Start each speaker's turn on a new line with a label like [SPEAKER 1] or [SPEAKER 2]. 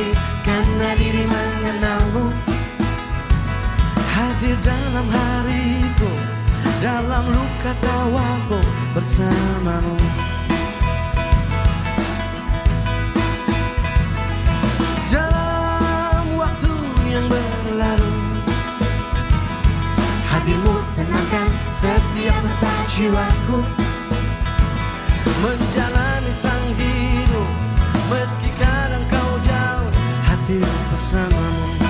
[SPEAKER 1] hati karena diri mengenalmu. Hadir dalam hariku dalam luka tawaku bersamamu. Dalam waktu yang berlalu Hadirmu tenangkan setiap pesan jiwaku. Menjalankan Hati bersamamu Kau